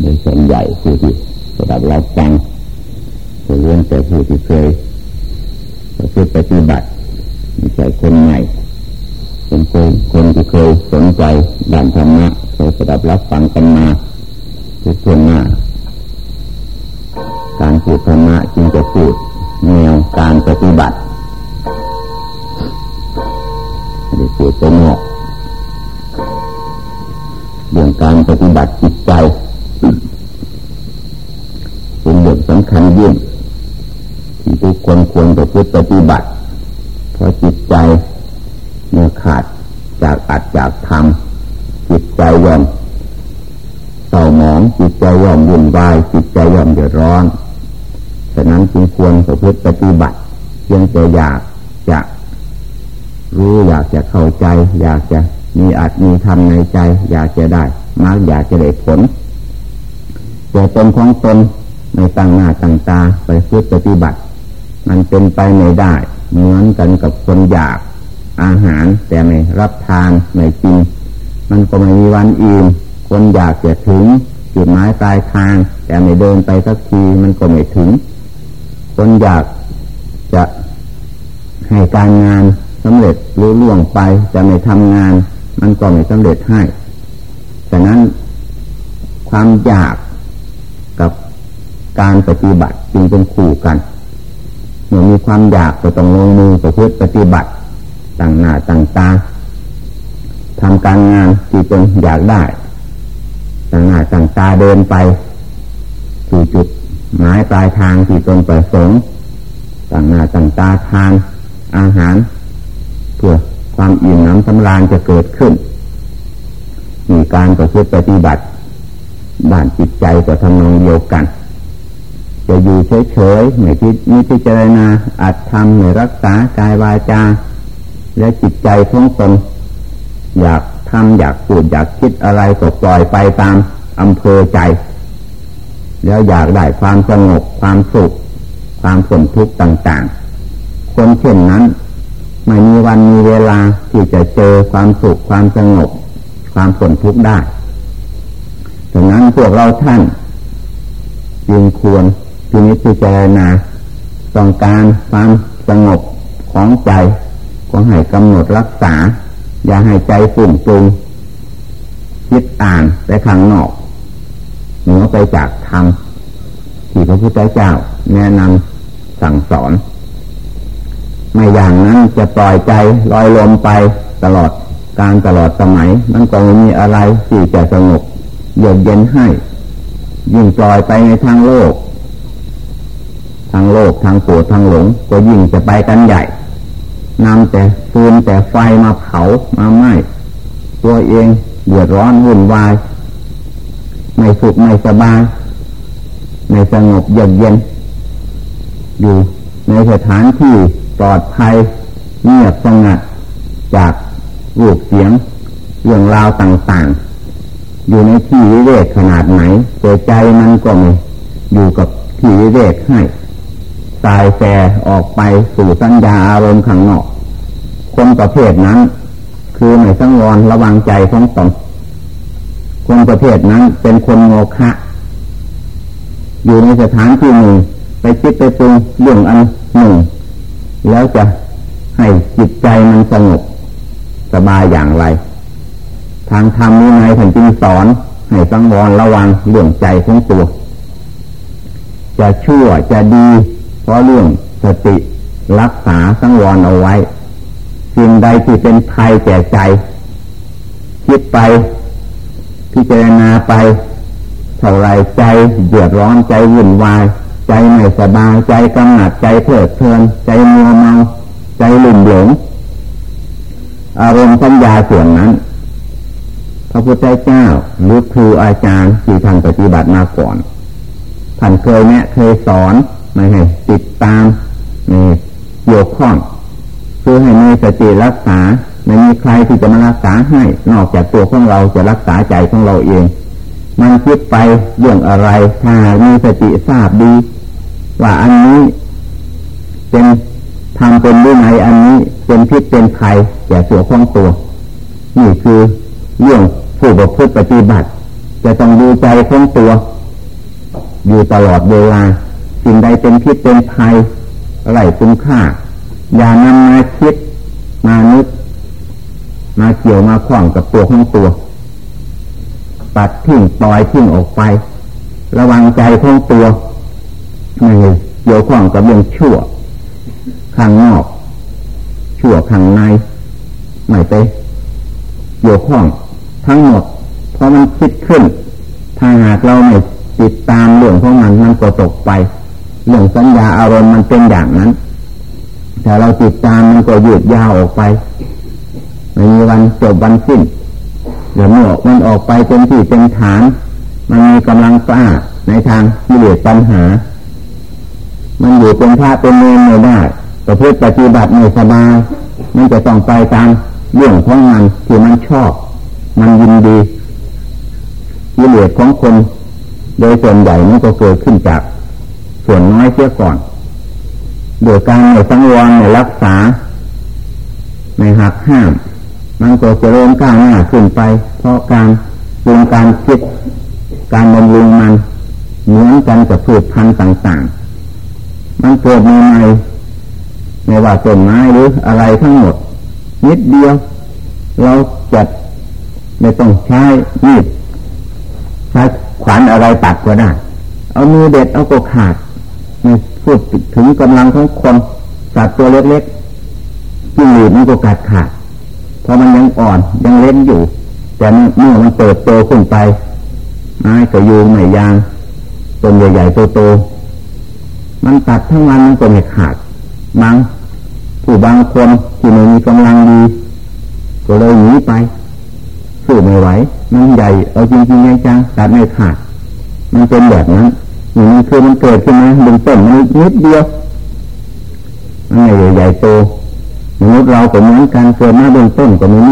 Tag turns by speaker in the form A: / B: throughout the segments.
A: โดยส่วนใหญ่ผู้ที่ระดับรับฟังจะเรื่องแต่ผู้ที่เคยประพฤติปฏิบัติมีใจคนใหม่เป็นคนคนที่เคยสนใจด้านธรรมะเคยระดับรับฟังกันมาทุกคนหน้าการพูดธรรมะจึงจะพูดแนวการปฏิบัติไม่ได้พูดไปนอกเรื่องการปฏิบัติจิตใจเป็นเรื่องสำคัญยิ่งที่ทุกคนควรจะพูดปฏิบัติ เพราะจิตใจเมื่อขาดจากอัดจากทำจิตใจย่อมเศร้าหมองจิตใจย่อมวุ่นวายจิตใจย่อมเดือดร้อนฉะนั้นจึงควรประพฤติปฏิบัติเพียงแต่อยากจะรู้อยากจะเข้าใจ อยากจะมีอัดมีทำในใจ อยากจะได้มากอยากจะได้ผลแต่ตนของตน ในตั้งหน้าตั้งตาไปพูดปฏิบัติ มันเป็นไปไม่ได้ เหมือนกันกับคนอยากอาหารแต่ไม่รับทานไม่กิน มันก็ไม่มีวันอิ่มคนอยากจะถึงจุดหมายปลายทาง แต่ไม่เดินไปสักทีมันก็ไม่ถึง คนอยากจะให้การงานสำเร็จรู้ล่วงไปจะไม่ทำงาน มันก็ไม่สำเร็จให้ฉะนั้นความอยาก การปฏิบัติจึงเป็นคู่กันเมื่อมีความอยากก็ต้องลงมือประพฤติปฏิบัติต่างหน้าต่างตาทำการงานที่ตนอยากได้ต่างหน้าต่างตาเดินไปสู่จุดหมายปลายทางที่ตนประสงค์ต่างหน้าต่างตาทานอาหาร เพื่อความอิ่มน้ำสำราญจะเกิดขึ้น มีการประพฤติปฏิบัติด้านจิตใจก็ทำนองเดียวกัน จะอยู่เฉยๆไม่พิจิพิจารณาอาจทำไม่รักษากายวาจา และจิตใจของตนอยากทำอยากพูดอยากคิดอะไรก็ปล่อยไปตามอำเภอใจ แล้วอยากได้ความสงบความสุข ความสมทุกข์ต่างๆ คนเช่นนั้น ไม่มีวันมีเวลาที่จะเจอความสุขความสงบ ความสมทุกข์ได้ดังนั้นพวกเราท่านจึงควร พินิจพิจารณาต้องการความสงบของใจ ก็ให้กำหนดรักษา อย่าให้ใจฝุ่งปรุงคิดอ่านไปข้างนอกเหนือไปจากธรรมที่พระพุทธเจ้าแนะนำสั่งสอน ไม่อย่างนั้นจะปล่อยใจลอยลมไปตลอดการตลอดสมัย มันก็ไม่มีอะไรที่จะสงบเยือกเย็นให้ ยิ่งปล่อยไปในทางโลก ทางโลกทางโกรธทางหลง ก็ยิ่งจะไปกันใหญ่นำแต่ฟืนแต่ไฟมาเผามาไหม้ตัวเองเดือดร้อนวุ่นวายไม่สุขไม่สบายไม่สงบเยือกเย็น อยู่ในสถานที่ปลอดภัยเงียบสงัดจากรูปเสียงเรื่องราวต่างๆ อยู่ในที่วิเวกขนาดไหนแต่ใจมันก็ไม่อยู่กับที่วิเวกให้ สายแสออกไปสู่สัญญาอารมณ์ข้างนอก คนประเภทนั้น คือไม่สังวรระวังใจของตนคนประเภทนั้นเป็นคนโงฆะอยู่ในสถานที่หนึ่งไปคิดไปปรุงเรื่องอันหนึ่ง แล้วจะให้จิตใจมันสงบสบายอย่างไร ทางธรรมนี้ไงท่านจึงสอนให้สังวรระวังเรื่องใจของตัว จะชั่วจะดี ราะเรื่องสติรักษาสังวรเอาไว้ สิ่งใดที่เป็นภัยแก่ใจ คิดไปพิจารณาไปเท่าไรใจเดือดร้อนใจวุ่นวาย ใจไม่สบายใจกำหนัดใจเพลิดเพลิน ใจมัวเมาใจลุ่มหลง อารมณ์สัญญาส่วนนั้น พระพุทธเจ้าหรือครูอาจารย์ที่ท่านปฏิบัติมาก่อนท่านเคยแนะเคยสอน ไม่ให้ติดตามมีเกี่ยวข้องคือให้มีสติรักษาไม่มีใครที่จะมารักษาให้ นอกจากตัวของเราจะรักษาใจของเราเอง มันคิดไปเรื่องอะไรถ้ามีสติทราบดี ว่าอันนี้เป็นทำเป็นด้วยไหนอันนี้เป็นพิษเป็นภัยแก่ตัวของตัว นี่คือเรื่องผู้ประพฤติปฏิบัติ จะต้องดูใจของตัว อยู่ตลอดเวลา สิ่งใดเป็นพิษเป็นภัยอะไรคุ้มค่า อย่านำมาคิดมานึก มาเกี่ยวมาคล้องกับตัวของตัว ปัดทิ้งปล่อยทิ้งออกไป ระวังใจของตัวไม่เกี่ยวข้องกับเรื่องชั่ว ข้างนอก ชั่วข้างในไม่ไปเกี่ยวข้องทั้งหมด เพราะมันคิดขึ้น ถ้าหากเราไม่ติดตามเรื่องของมันมันก็ตกไป เรื่องสัญญาอารมณ์มันเป็นอย่างนั้นแต่เราติดตามมันก็ยืดยาวออกไปไม่มีวันจบวันสิ้นเดี๋ยวมันออกมันออกไปเป็นที่เป็นฐาน มันมีกำลังกล้าในทางกิเลสปัญหา มันอยู่เป็นพระเป็นเนรไม่ได้ประพฤติปฏิบัติไม่สบายมันจะต้องไปตามเรื่องของมันที่มันชอบ มันยินดีกิเลสของคน โดยส่วนใหญ่มันก็เกิดขึ้นจาก ส่วนน้อยเสียก่อน โดยการในสังวรในรักษา ในหักห้าม มันก็จะเริ่มก้าวหน้าขึ้นไป เพราะการปรุงการคิด การบำรุงมันเหมือนกันกับพืชพันธุ์ต่างๆ มันเกิดใหม่ไม่ว่าต้นไม้หรืออะไรทั้งหมด นิดเดียว เราจัดไม่ต้องใช้มีดใช้ขวานอะไรตัดก็ได้ เอามือเด็ดเอาก็ขาด พูดถึงกำลังของคนสัตว์ตัวเล็กๆที่หลีดมันก็กัดขาดเพราะมันยังอ่อนยังเล่นอยู่ แต่เมื่อมันเติบโตขึ้นไปไม้ก็ยูงไม่ยางต้นใหญ่ๆโตๆมันตัดทั้งวันมันก็ไม่ขาดบางผู้บางคนที่ไม่มีกำลังดีก็เลยหนีไปสู้ไม่ไหวมันใหญ่เอาจริงๆจังๆตัดไม่ขาดมันเป็นแบบนั้น นี่มันคือมันเกิดขึ้นมาบนต้นมันนิดเดียวมันใหญ่ใหญ่โตมนุษย์เราก็เหมือนกันเกิดมาบนต้นก็มี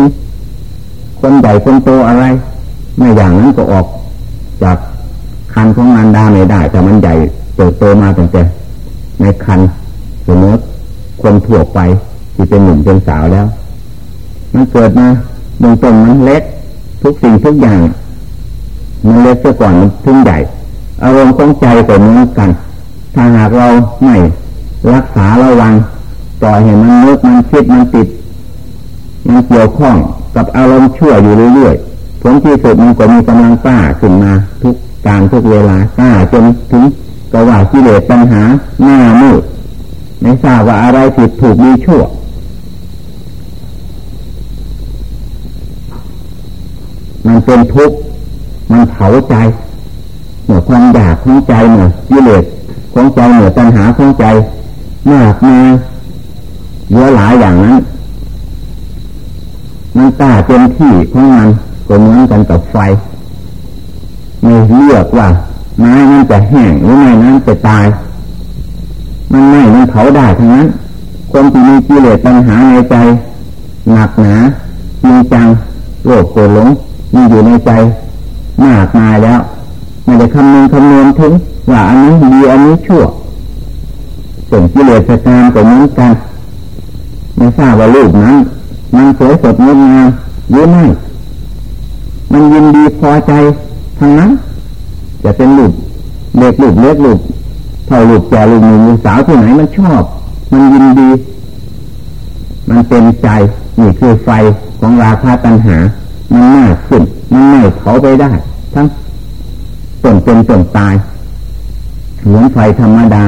A: คนใหญ่คนโตอะไร ไม่อย่างนั้นก็ออก จากคันของมันดาไม่ได้ แต่มันใหญ่เติบโตมาตั้งแต่ในคันสมมติคนถั่วไปที่เป็นหนุ่มเป็นสาวแล้ว มันเกิดมาบนต้นมันเล็ก ทุกสิ่งทุกอย่าง มันเล็กเสียก่อนมันถึงใหญ่ อารมณ์ของใจก็เหมือนกัน ถ้าหากเราไม่รักษาระวังปล่อยให้มันนึกมันคิดมันติด มันเกี่ยวข้องกับอารมณ์ชั่วอยู่เรื่อยๆผลที่สุดมันก็มีกำลังกล้าขึ้นมา ทุกการทุกเวลากล้าจนถึงกว่ากิเลสปัญหาหน้ามืดไม่ทราบว่าอะไรผิดถูกมีชั่วมันเป็นทุกข์มันเผาใจ เหนือความอยากของใจเหนือยิเลสของใจเหนือปัญหาของใจมากมาเยอะหลายอย่างนั้น มันต้าเต็มที่ของมันก็เหมือนกันกับไฟไม่เลือกว่าไม้มันจะแห้งหรือไม่นั้นจะตาย มันไม่มันเผาได้ทั้งนั้น คนที่มีกิเลสปัญหาในใจหนักหนาจริงจังโลภโกรธหลงมีอยู่ในใจมากมายแล้ว ไม่ได้คำนึงคำนวณถึงว่าอันนี้ดีอันนี้ชั่วส่วนกิเลสกรรมก็เหมือนกันไม่ทราบว่าลูกนั้นมันสวยสดงดงามหรือไม่มันยินดีพอใจทางนั้นจะเป็นลูกเล็กลูกเล็กลูกเท่าลูกแก่ลูกหนุ่มสาวที่ไหนมันชอบ มันยินดี มันเป็นใจนี่คือไฟของราคาตัณหา มันมากขึ้นมันไม่เผาไปได้ ทั้ง ต้นเป็นต้นตายเหมือนไฟธรรมดา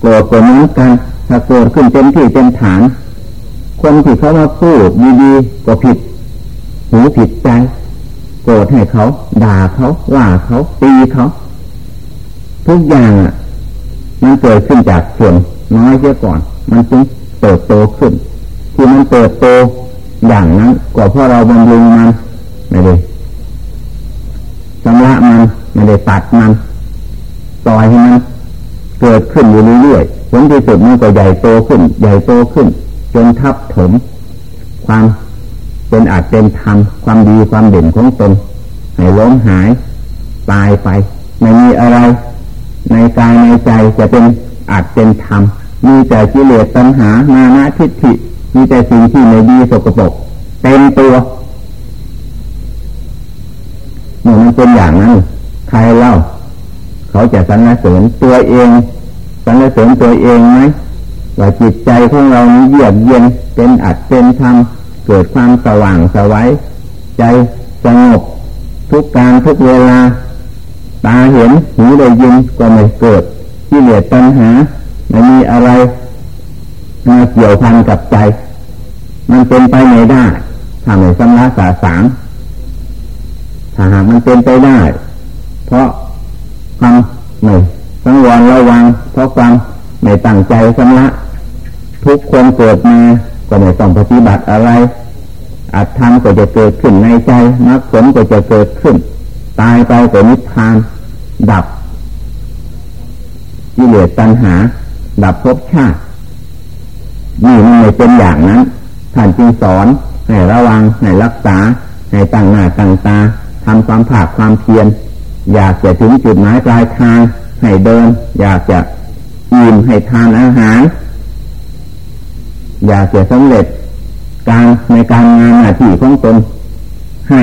A: โกรธก็เหมือนกันถ้าโกรธขึ้นเต็มที่เต็มฐาน คนที่เขามาพูดดีๆก็ผิดหูผิดใจ โกรธให้เขา ด่าเขาว่าเขาตีเขาทุกอย่างอะ มันเกิดขึ้นจากส่วนน้อยเสียก่อน มันจึงเติบโตขึ้น ที่มันเติบโตอย่างนั้นก็เพราะเราบำรุงมันไม่ได้ ไม่ได้ตัดมันปล่อยให้มันเกิดขึ้นอยู่เรื่อยๆผลที่สุดมันก็ใหญ่โตขึ้น ใหญ่โตขึ้น จนทับถม ความเป็นอาจเป็นธรรมความดีความเด่นของตนให้ล้มหาย ตายไป ไม่มีอะไร ในกายในใจจะเป็นอาจเป็นธรรมมีแต่กิเลสตัณหามานะทิฏฐิ มีแต่สิ่งที่ไม่ดีสกปรกเต็มตัวเมื่อมันเป็นอย่างนั้น ครเล่า เขาจะสรรเสริญตัวเองสรรเสริญตัวเองไหมว่าจิตใจของเรานี้เยือกเย็นเป็นอัดเป็นธรรมเกิดความสว่างสวัยใจสงบทุกการทุกเวลา ตาเห็นหูได้ยินก็ไม่เกิดที่เหลือตัณหาไม่มีอะไรมาเกี่ยวพันกับใจ มันเป็นไปไม่ได้ถ้าไม่สำลักสาสางถ้าหากมันเป็นไปได้ ราะความไม่สังวรระวังเพราะความไม่ตั้งใจสำลักทุกคนเกิดมาก็ไม่ต้องปฏิบัติอะไรอัตธรรมก็จะเกิดขึ้นในใจมรรคผลก็จะเกิดขึ้น ตายไปก็นิพพาน ดับกิเลสตัณหา ดับภพชาตินี่มันไม่เป็นอย่างนั้นท่านจึงสอนให้ระวังให้รักษาให้ตั้งหน้าตั้งตาทำความผาดความเพียร อยากจะถึงจุดหมายปลายทางให้เดิน อยากจะอิ่มให้ทานอาหาร อยากจะสำเร็จการในการงานหน้าที่ของตนให้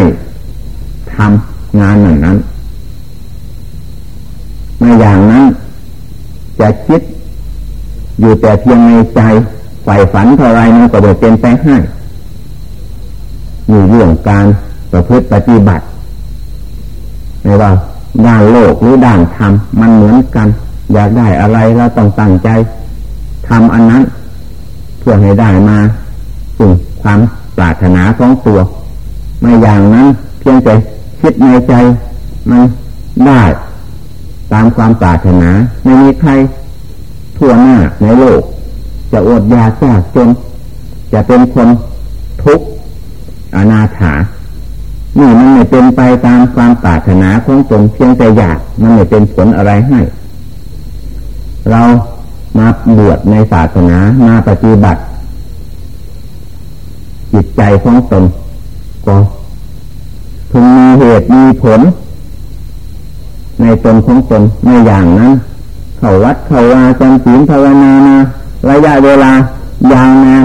A: ทำงานหนึ่งนั้นในอย่างนั้นจะคิดอยู่แต่เพียงในใจใฝ่ฝันเท่าไรมันก็จะเป็นไปให้มีเรื่องการประพฤติปฏิบัติไม่ว่า ด้านโลกหรือด้านธรรมมันเหมือนกัน อยากได้อะไรเราต้องตั้งใจทำอันนั้นเพื่อให้ได้มาสิ่งความปรารถนาของตัว ไม่อย่างนั้นเพียงแต่คิดในใจมันได้ตามความปรารถนาไม่มีใครทั่วหน้าในโลก จะอดยาจากจนจะเป็นคนทุกข์อนาถา นี่มันไม่เป็นไปตามความปรารถนาของตนเพียงแต่อยากมันไม่เป็นผลอะไรให้ เรามาบวชในศาสนามาปฏิบัติ จิตใจของตนก็พึงมีเหตุมีผล ในตนของตนในอย่างนั้นเขาวัดเขาวาจำศีลภาวนามาระยะเวลายาวนาน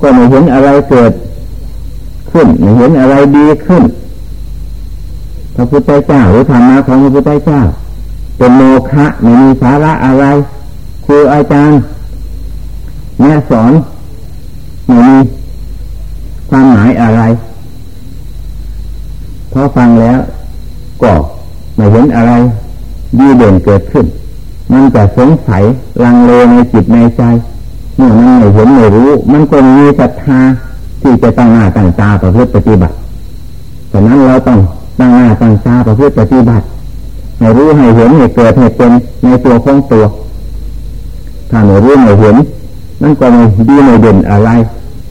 A: ก็ไม่เห็นอะไรเกิด ขึ้นไม่เห็นอะไรดีขึ้น พระพุทธเจ้าหรือธรรมะของพระพุทธเจ้า เป็นโมฆะไม่มีสาระอะไรครูอาจารย์แม่สอนไม่มีความหมายอะไรพอฟังแล้วก็ไม่เห็นอะไรดีเด่นเกิดขึ้น มันจะสงสัยลังเลในจิตในใจเมื่อมันไม่เห็นไม่รู้ มันก็มีศรัทธา ที่จะตั้งหน้าตั้งตาประพฤติปฏิบัติฉะนั้นเราต้องตั้งหน้าตั้งตาประพฤติปฏิบัติให้รู้ให้เห็นให้เกิดให้เป็นในตัวของตัวถ้าไม่รู้ไม่เห็นมันก็ไม่ดีไม่เด่นอะไร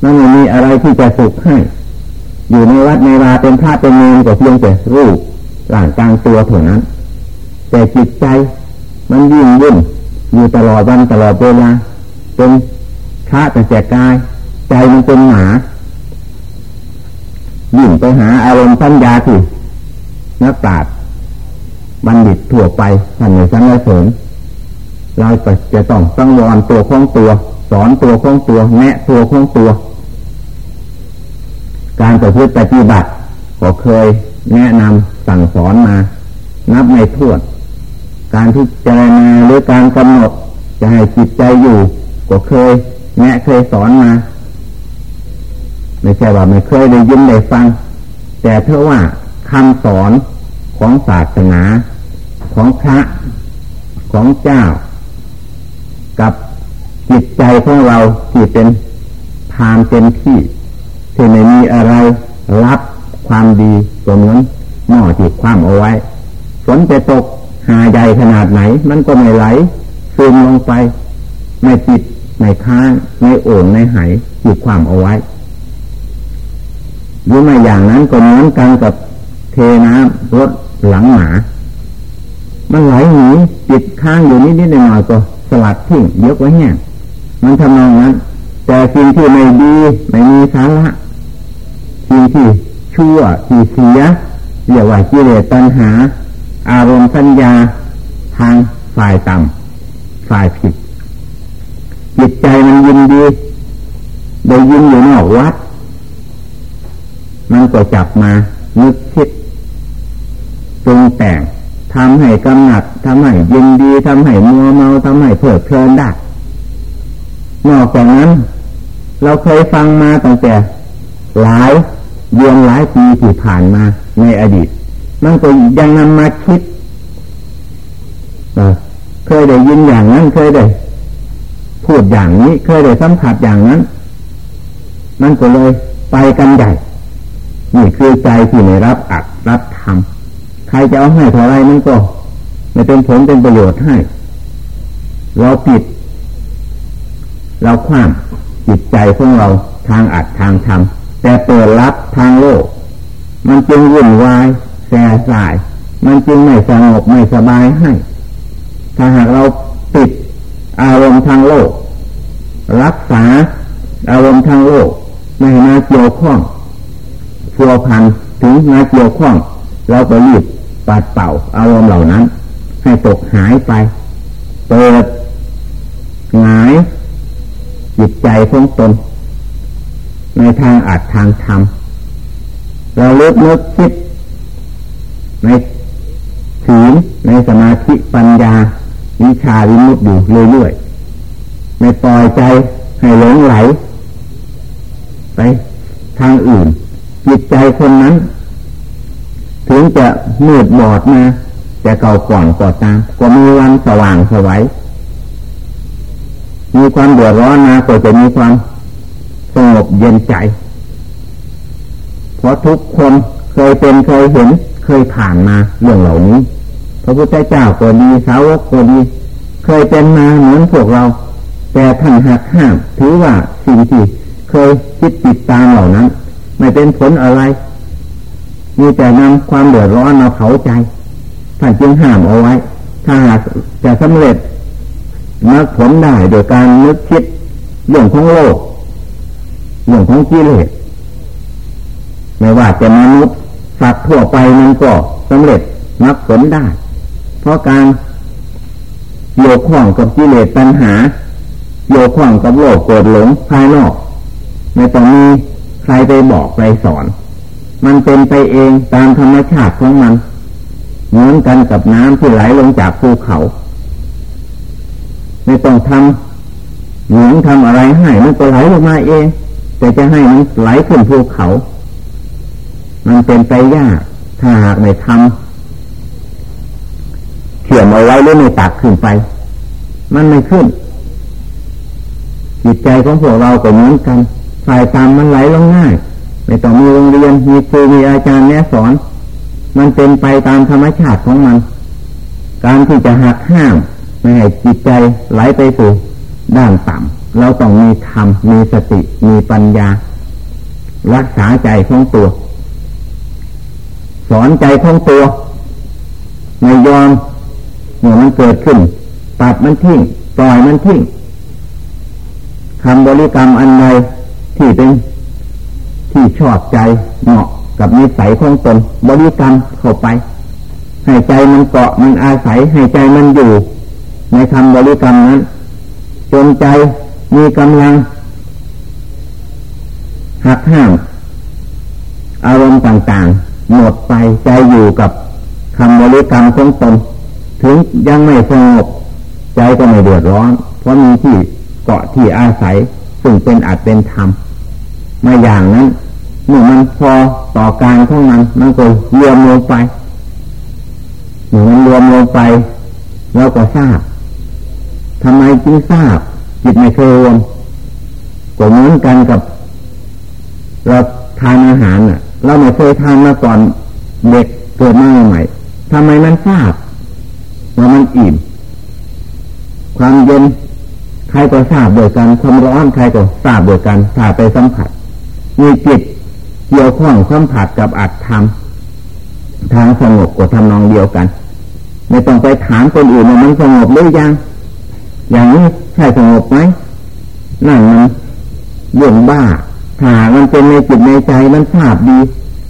A: มันไม่มีอะไรที่จะสุขให้ อยู่ในวัดในวาเป็นพระเป็นเนรก็เพียงแต่รูปร่างกลางตัวเท่านั้น แต่จิตใจมันยิ่งวุ่นอยู่ตลอดวันตลอดเวลาเป็นพระแต่แจกาย ใจมันเป็นหมา ยิ่งไปหาอารมณ์ปัญญาที่นักปราชญ์บัณฑิตทั่วไปท่านในชั้นเสริญเราจะต้องตั้งวรตัวของตัว สอนตัวของตัว แนะตัวของตัว การประพฤติปฏิบัติก็เคยแนะนำสั่งสอนมา นับไม่ถ้วนการที่เจรณาหรือการกำหนดจะให้จิตใจอยู่ ก็เคยแนะเคยสอนมา ไม่ใช่ว่าไม่เคยได้ยินได้ฟัง แต่เท่าว่าคำสอนของศาสนาของพระของเจ้า กับจิตใจของเราที่เป็นทานเต็มที่ที่ไม่มีอะไรรับความดีตัวเหมือนหม้อที่คว่ำเอาไว้ฝนจะตกหาใหญ่ขนาดไหน มันก็ไม่ไหลซึมลงไป ไม่ติดไม่ค้างไม่โอ่งไม่หายจิดความเอาไว้ หรือไม่อย่างนั้นก็เหมือนกันกับเทน้ำรถหลังหมา มันไหลหนีติดค้างอยู่นิดนิดหน่อยก็สลัดทิ้งเยอะกว่าแห้งมันทำนองนั้น แต่สิ่งที่ไม่ดีไม่มีสาระสิ่งที่ชั่วที่เสียเรียกว่ากิเลสตัณหา อารมณ์สัญญาทางฝ่ายต่ำฝ่ายผิดจิตใจมันยินดีได้ยินอยู่นอกวัด มันก็จับมานึกคิดปรุงแต่งทำให้กำหนัดทำให้ยินดีทำให้มัวเมาทำให้เพลิดเพลินได้นอกจากนั้น เราเคยฟังมาตั้งแต่หลายเดือนหลายปีที่ผ่านมาในอดีต มันก็ยังนำมาคิดเคยได้ยินอย่างนั้นเคยได้พูดอย่างนี้เคยได้สัมผัสอย่างนั้น มันก็เลยไปกันใหญ่ นี่คือใจที่ไม่รับอัดรับทำใครจะเอาให้เท่าไรมันก็ไม่เป็นผลเป็นประโยชน์ให้ เราปิด เราคว้ามจิตใจของเราทางอัดทางทำแต่เปิดรับทางโลก มันจึงวุ่นวายแสสาย มันจึงไม่สงบไม่สบายให้ ถ้าหากเราปิดอารมณ์ทางโลก รักษาอารมณ์ทางโลกไม่มาเกี่ยวข้อง พัวพันถึงมาเกี่ยวข้อง เราก็รีบปัดเป่าอารมณ์เหล่านั้น ให้ตกหายไป เปิดหงายจิตใจของตน ในทางอัดทางธรรมเราเลิกนึกคิด ในศีลในสมาธิปัญญา วิชาวิมุตติอยู่เรื่อยๆไม่ปล่อยใจให้หลงไหล ไปทางอื่น จิตใจคนนั้น ถึงจะมืดบอดมาจะเก่าก่อนก่อตามก็มีวันสว่างสวัยมีความเดือดร้อนมาก็จะมีความสงบเย็นใจ เพราะทุกคนเคยเป็นเคยเห็นเคยผ่านมาเรื่องเหล่านี้ พระพุทธเจ้าก็ดีสาวกก็ดีเคยเป็นมาเหมือนพวกเรา แต่ท่านหักห้ามถือว่าสิ่งที่เคยคิดติดตามเหล่านั้น ไม่เป็นผลอะไร มีแต่นำความเดือดร้อนมาเผาใจท่านจึงห้ามเอาไว้ ถ้าหากจะสำเร็จมรรคผลได้โดยการนึกคิดเรื่องของโลกเรื่องของกิเลสไม่ว่าจะมนุษย์สัตว์ทั่วไปมันก็สำเร็จมรรคผลได้ เพราะการโยกข้องกับกิเลสปัญหาโยกข้องกับโลกโกรธหลงภายนอก ไม่ต้องมี ใครไปบอกไปสอน มันเป็นไปเองตามธรรมชาติของมัน เหมือนกันกับน้ำที่ไหลลงจากภูเขา ไม่ต้องทำหลวงทำอะไรให้มันก็ไหลลงมาเอง แต่จะให้มันไหลขึ้นภูเขา มันเป็นไปยากถ้าหากไม่ทำเขี่ยมเอาไว้หรือไม่ตักขึ้นไป มันไม่ขึ้นจิตใจของพวกเราก็เหมือนกัน ฝ่ายตามมันไหลลงง่าย ไม่ต้องมีโรงเรียนมีครูมีอาจารย์แนะสอน มันเป็นไปตามธรรมชาติของมัน การที่จะหักห้ามไม่ให้จิตใจไหลไปสู่ด้านต่ำเราต้องมีธรรมมีสติมีปัญญา รักษาใจของตัว สอนใจของตัวไม่ยอมเมื่อมันเกิดขึ้นตัดมันทิ้งปล่อยมันทิ้งคำบริกรรมอันใด ที่เป็นที่ชอบใจเหมาะกับนิสัยของตนบริกรรมเข้าไป ให้ใจมันเกาะมันอาศัยให้ใจมันอยู่ ในคำบริกรรมนั้นจนใจมีกำลังหักห้ามอารมณ์ต่างๆ หมดไปใจอยู่กับคำบริกรรมของตน ถึงยังไม่สงบใจก็ไม่เดือดร้อน เพราะมีที่เกาะที่อาศัย ซึ่งเป็นอัดเป็นธรรม มาอย่างนั้นเมื่อมันพอต่อการของมันมันก็รวมลงไปเมื่อมันรวมลงไปเราก็ทราบทำไมจึงทราบ จิตไม่เคยรวมก็เหมือนกันกับ เราทานอาหารน่ะ เราไม่เคยทานมาก่อนเด็กเกิดมาใหม่ทำไมมันทราบว่ามันอิ่มความเย็นใครก็ทราบโดยกันความร้อนใครก็ทราบโดยกันถ้าไปสัมผัส มีจิตเกี่ยวข้องสัมผัสกับอัตธรรมทางสงบก็ทำนองเดียวกัน ไม่ต้องไปถามคนอื่นว่ามันสงบหรือยัง อย่างนี้ใช่สงบไหมนั่นมันเรื่องบ้าถามันเป็นในจิตในใจมันทราบดี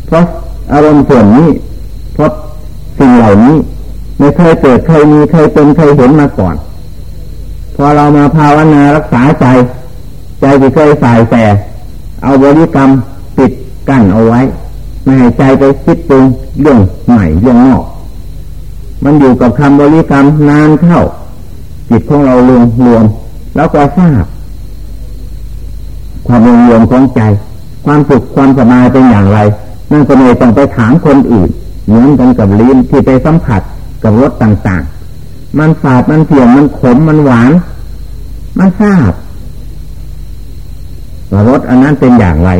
A: เพราะอารมณ์ส่วนนี้ เพราะสิ่งเหล่านี้ ไม่เคยเกิดเคยมีเคยเป็นเคยเห็นมาก่อน พอเรามาภาวนารักษาใจ ใจที่เคยสายแต่ เอาบริกรรมปิดกั้นเอาไว้ไม่ให้ใจไปคิดปรุงเรื่องใหม่เรื่องนอก มันอยู่กับคำบริกรรมนานเข้า จิตของเรารวมรวม แล้วก็ทราบ ความรวมรวมของใจ ความสุขความสบายเป็นอย่างไร นั่นก็ไม่ต้องไปถามคนอื่นเหมือนกันกับลิ้นที่ไปสัมผัสกับรสต่างๆ มันฝาดมันเสียมมันขมมันหวาน มันทราบ ว่ารสอันนั้นเป็นอย่างไร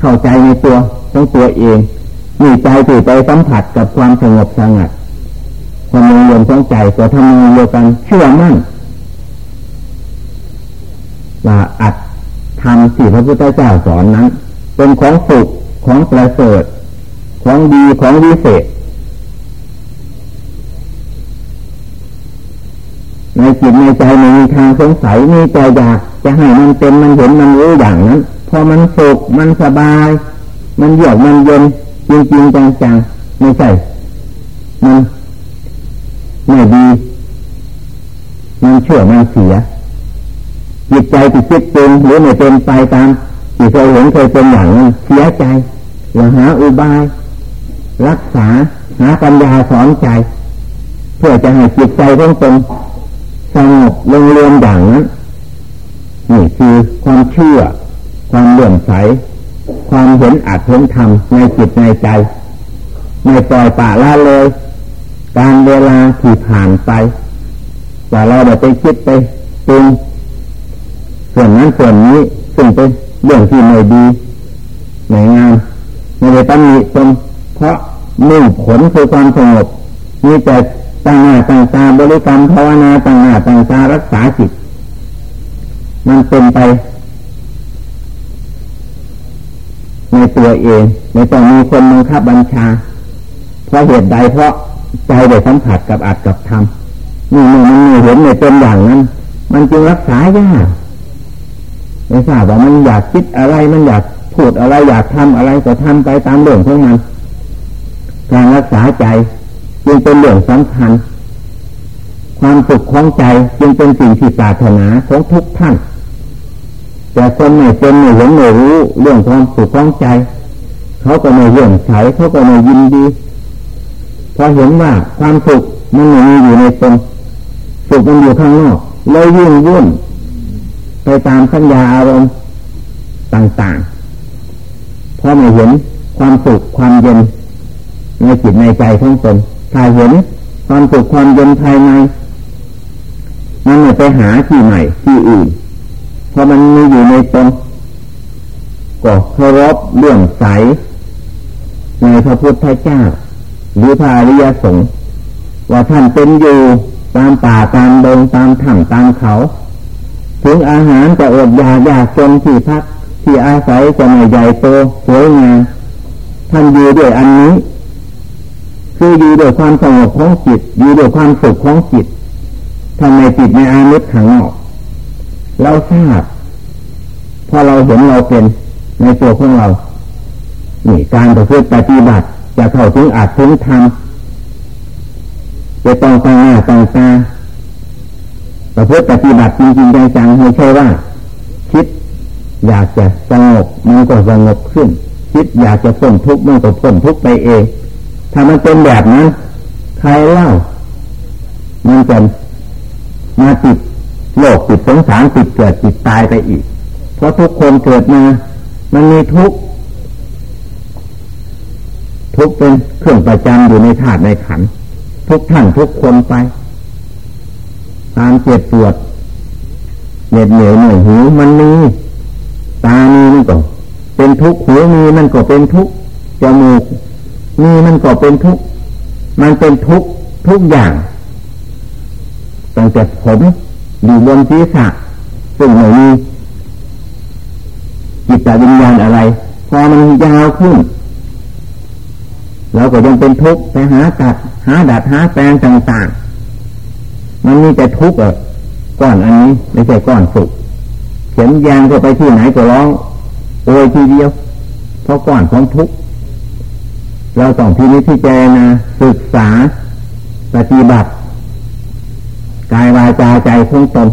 A: เข้าใจในตัวของตัวเองมีใจที่ไปสัมผัสกับความสงบสงัดความรวมของใจก็ทำงานเดียวกันเชื่อมั่นว่าอัดทำที่พระพุทธเจ้าสอนนั้น เป็นของสุขของประเสริฐของดีของวิเศษ ในจิตในใจไม่มีทางสงสัยมีใจอยากจะให้มันเป็นมันเห็นมันรู้อย่างนั้นพอมันสุขมันสบาย มันเยือกมันเย็นจริงจริงจังๆไม่ใช่มันไม่ดี มันเชื่อมันเสียจิตใจที่คิดปรุงหรือไม่เป็นไปตามที่เคยเห็นเคยเป็นอย่างนั้นเสียใจอย่าหาอุบาย รักษาหาปัญญาสอนใจ เพื่อจะให้จิตใจของตน สงบลงเรียนอย่างนั้นนี่คือความเชื่อ ความเลื่อมใส ความเห็นอาจเห็นธรรมในจิตในใจไม่ปล่อยป่าละเลย การเวลาที่ผ่านไปว่าเราไปคิดไปปรุงส่วนนั้นส่วนนี้ซึ่งเป็นเรื่องที่ไม่ดีในงานในเวทมีตนเพราะมุ่งผลคือความสงบมีแต่ ตั้งหน้าตั้งตาบริกรรมภาวนาตั้งหน้าตั้งตารักษาจิต มันเป็นไป ในตัวเองไม่ต้องมีคนบังคับบัญชา เพราะเหตุใดเพราะใจได้สัมผัสกับอัดกับทำนี่มันมีเห็นในเป็นอย่างนั้น มันจึงรักษายากไม่ทราบว่ามันอยากคิดอะไรมันอยากพูดอะไรอยากทำอะไรก็ทำไปตามเรื่องของมัน การรักษาใจ จึงเป็นเรื่องสำคัญ ความสุขของใจจึงเป็นสิ่งที่ปรารถนาของทุกท่าน แต่คนไม่เป็นไม่เห็นไม่รู้ เรื่องความสุขของใจ เขาก็ไม่เลื่อมใสเขาก็ไม่ยินดีพอเห็นว่าความสุขมันไม่มีอยู่ในตนสุขมันอยู่ข้างนอกเลยยิ่งวุ่นไปตามสัญญาอารมณ์ต่างๆเพราะไม่เห็นความสุขความเย็นในจิตในใจของตน ถ้าเห็นความสุขความเย็นภายในมันไม่ไปหาที่ใหม่ที่อื่นพอมันมีอยู่ในตนก็เคารพเลื่อมใสในพระพุทธเจ้า หรือพระอริยสงฆ์ว่าท่านเป็นอยู่ตามป่าตามดงตามถ้ำตามเขา ถึงอาหารจะอดอยากอยากจนที่พัก ที่อาศัยจะไม่ใหญ่โตสวยงามท่านอยู่ด้วยอันนี้ คืออยู่ด้วยความสงบของจิต อยู่ด้วยความสุขของจิตท่านในจิตในอามิตขังออกเราทราบพอเราเห็นเราเป็นในตัวของเรา นี่การประพฤติปฏิบัติจะเข้าถึงอาจถึงธรรมจะต้องตั้งหน้าตั้งตาประพฤติปฏิบัติจริงๆจังๆไม่ใช่ว่า คิดอยากจะสงบมันก็สงบขึ้น คิดอยากจะพ้นทุกข์มันก็พ้นทุกข์ไปเอง ถ้ามันเป็นแบบนั้น ใครเล่า มันจะมาติดโลกติดสงสารติดเกิดติดตายไปอีก เพราะทุกคนเกิดมา มันมีทุกทุกเป็นเครื่องประจำอยู่ในธาตุในขัน ทุกท่านทุกคนไป ตามเจ็บปวดเหน็ดเหนื่อยเหนื่อยหิวมันมีตามีมันก็เป็นทุกข์หูมีมันก็เป็นทุกข์จมูก มีมันก็เป็นทุกข์มันเป็นทุกข์ทุกอย่างตั้งแต่ผมอยู่บนศีรษะซึ่งไม่มีจิตวิญญาณอะไร พอมันยาวขึ้นเราก็ยังเป็นทุกข์ไปหาตัดหาดัดหาแปลงต่าง ๆ มันมีแต่ทุกข์อะก้อนอันนี้ไม่ใช่ก้อนสุขเข็มยางก็ไปที่ไหนก็ร้องโอยทีเดียวเพราะก้อนของทุกข์ เราต้องพินิจพิจารณาศึกษาปฏิบัติกายวาจาใจของตน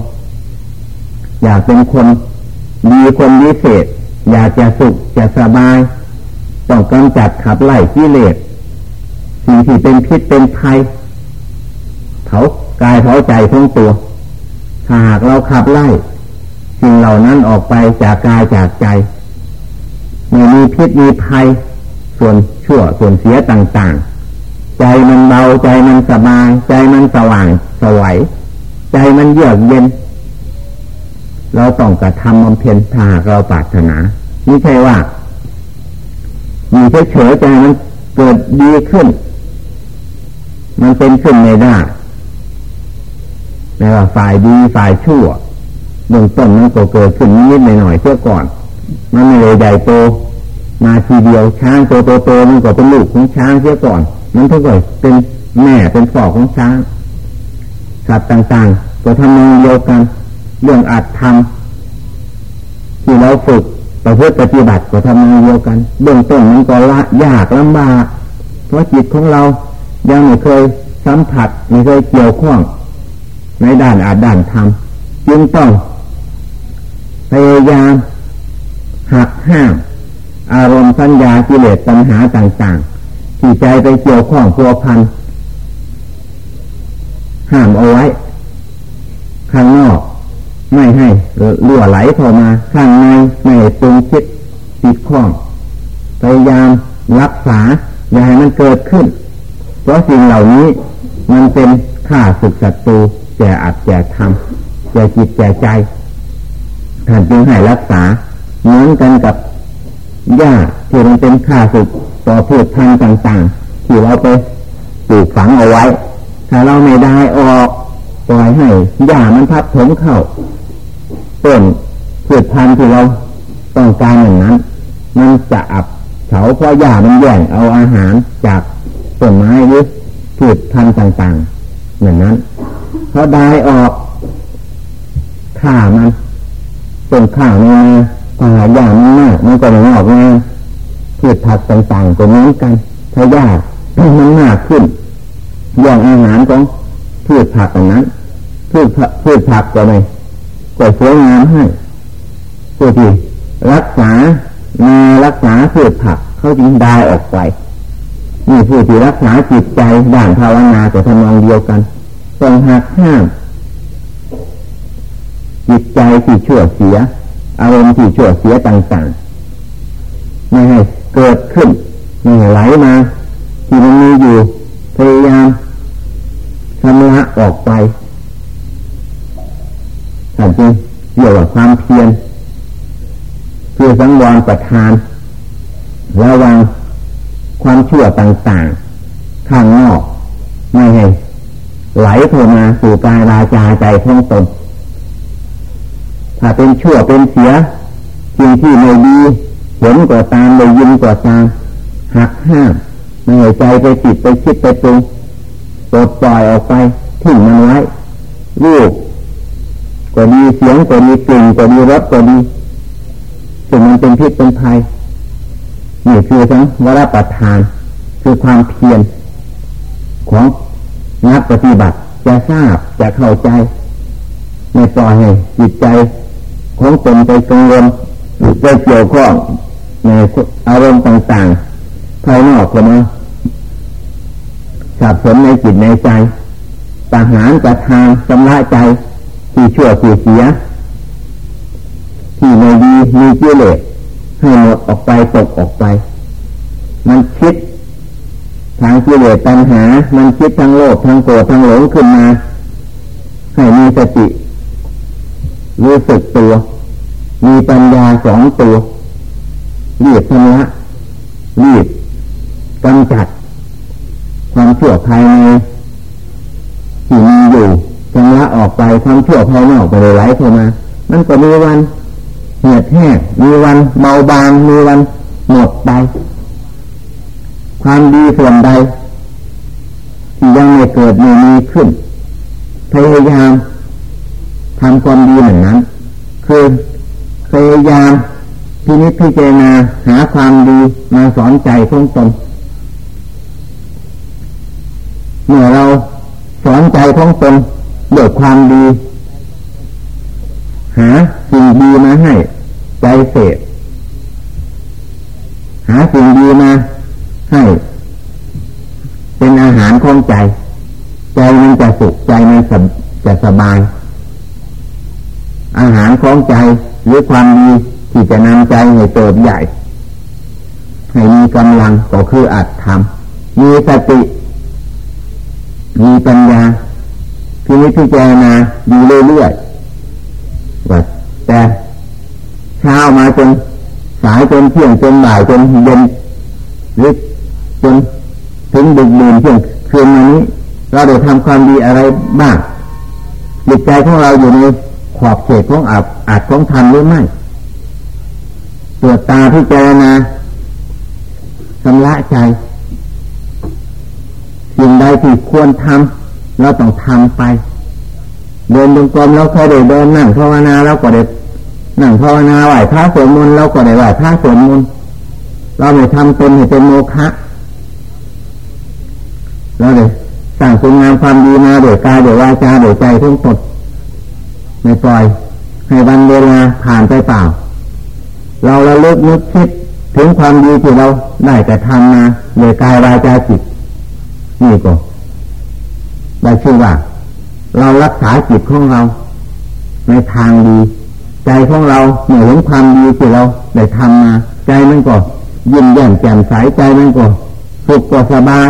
A: อยากเป็นคนดีคนวิเศษ อยากจะสุขจะสบาย ต้องกำจัดขับไล่กิเลสสิ่งที่เป็นพิษเป็นภัยเขากายเผาใจทั้งตัวหากเราขับไล่สิ่งเหล่านั้นออกไปจากกายจากใจไม่มีพิษมีภัย ส่วน ชั่วส่วนเสียต่างๆ ใจมันเบาใจมันสบายใจมันสว่างสวัยใจมันเยือกเย็น เราต้องกระทำบำเพ็ญถ้าเราปรารถนาไม่ใช่ว่ามีเฉยๆใจมันเกิดดีขึ้น มันเป็นขึ้นไม่ได้ไม่ว่าฝ่ายดีฝ่ายชั่วเบื้องต้นมันก็เกิดขึ้นนิดๆหน่อยๆเพื่อก่อน มันไม่เลยใหญ่โต มาทีเดียวช้างโตโตโตมันก็เป็นลูกของช้างเสียก่อน มันทุกคนเป็นแม่เป็นพ่อของช้างสัตว์ต่างๆ ก็ทำนองเดียวกัน เรื่องอาจทำที่เราฝึกประพฤติปฏิบัติก็ทำนองเดียวกัน เบื้องต้นมันก็ละยากลำบากเพราะจิตของเรายังไม่เคยสัมผัสไม่เคยเกี่ยวข้อง ในด้านอาจด้านธรรมจึงต้องพยายามหักห้าม อารมณ์สัญญากิเลสปัญหาต่างๆ ที่ใจไปเกี่ยวข้องพัวพันห้ามเอาไว้ ข้างนอก ไม่ให้รั่วไหลเข้ามา ข้างในไม่ให้ปรุงคิดติดข้องพยายามรักษา อย่าให้มันเกิดขึ้น เพราะสิ่งเหล่านี้มันเป็นข้าศึกศัตรูแก่อัดแก่ทำแก่จิตแก่ใจท่านจึงให้รักษาเหมือนกันกับ หญ้าที่มันเป็นข้าศึกต่อพืชพันธุ์ต่างๆ ที่เราไปปลูกฝังเอาไว้ ถ้าเราไม่ได้ออกปล่อยให้หญ้ามันทับถมเข้าต้นพืชพันธุ์ที่เราต้องการอย่างนั้น มันจะอับเฉาเพราะหญ้ามันแย่งเอาอาหารจากต้นไม้หรือพืชพันธุ์ต่างๆอย่างนั้นเขาได้ออกข่ามันต้นข้าวนี่น ถ้าหาหญ้ามันมากมันก็ไม่ออกงามพืชผักต่างๆก็เหมือนกัน ถ้าหญ้ามันมากขึ้นย่องอาหารของพืชผักตรงนั้นพืชพืชผักก็ไม่ก็สวยงามให้ผู้ที่รักษามารักษาพืชผักเขาจึงได้ออกไปนี่ผู้ที่รักษาจิตใจด่านภาวนาก็ทำนองเดียวกันต้องหักห้ามจิตใจที่ชั่วเสีย อารมณ์ที่ชั่วเสียต่างๆไม่ให้เกิดขึ้นไม่ให้ไหลมา ที่มันมีอยู่พยายามชำระออกไปถ้าจริงเกี่ยวกับความเพียรคือสังวรประทานระวังความชั่วต่างๆ ข้างนอก ไม่ให้ไหลเข้ามาสู่กายราจาใจของตน ถ้าเป็นชั่วเป็นเสียสิ่งที่ไม่ดีเห็นก็ตามเลยยินก็ตามหักห้ามไม่ให้ใจไปติดไปคิดไปปรุงปลดปล่อยออกไปทิ้งมันไว้รูปก็ดีเสียงก็ดีกลิ่นก็ดีรสก็ดีถึงมันเป็นพิษเป็นภัยนี่คือทั้งวรประทาน คือความเพียรของนักปฏิบัติจะทราบจะเข้าใจไม่ปล่อยให้จิตใจ ของตนไปกังวลไปเกี่ยวข้องในอารมณ์ต่างๆภายนอกคนนะสับสนในจิตในใจตาหารกระทางสำระใจ ที่ชั่วที่เสีย ที่ไม่ดีมีเกลียให้หมดออกไปตกออกไป มันคิดทางกิเลสตัณหา มันคิดทางโลภทางโกรธทางหลงขึ้นมา ให้มีสติ รู้สึกตัว มีปัญญาสองตัวรีบชำระรีบกำจัด ความเชั่วภายในที่มีอยู่ชำระออกไปความเชั่วภายนอกไปเลยไหลเข้ามา มันก็มีวันเหี่ยแห้งมีวันเบาบางมีวันหมดไป ความดีส่วนใดที่ยังไม่เกิดไม่มีขึ้นพยายาม ทำความดีเหมือนนั้น คือพยายามพินิจพิจารณาหาความดีมาสอนใจของตนเมื่อเราสอนใจของตนด้วยความดี หาสิ่งดีมาให้ ใจเสพหาสิ่งดีมาให้ เป็นอาหารของใจ ใจมันจะสุขใจมันจะสบาย อาหารของใจหรือความดีที่จะนำใจให้เติบใหญ่ ให้มีกำลังก็คืออัดทำมีสติ มีปัญญาพินิจพิจารณาอยู่เรื่อยๆว่าแต่เช้ามาจนสายจนเที่ยงจนบ่ายจนเย็นหรือจนถึงดึกดื่นเที่ยงคืนนี้ เราได้ทำความดีอะไรบ้างจิตใจของเราอยู่ใน ขอบเขตของอาจอาจของธรรมหรือไม่ตรวจตาพิจารณาสำละใจสิ่งใดที่ควรทำเราต้องทำไป เดินจงกรมเราเคยได้เดินนั่งภาวนาเราก็ได้นั่งภาวนาไหวพระสวดมนต์เราก็ได้ไหวพระสวดมนต์เราไม่ทำตนให้เป็นโมฆะเราเลยสั่งคุณงามความดีมาโดยกายโดยวาจาโดยใจทั้งตด ไม่ปล่อย ให้วันเวลาผ่านไปเปล่า เราระลึกนึกคิดถึงความดีที่เราได้แต่ทำมาโดยกายวาจาจิต นี่ก็ได้ชื่อว่า เรารักษาจิตของเรา ในทางดี ใจของเราเหมือนความดีที่เราได้ทำมา ใจมันก็ยิ้มแย้มแจ่มใสใจมันก็สุขก็สบาย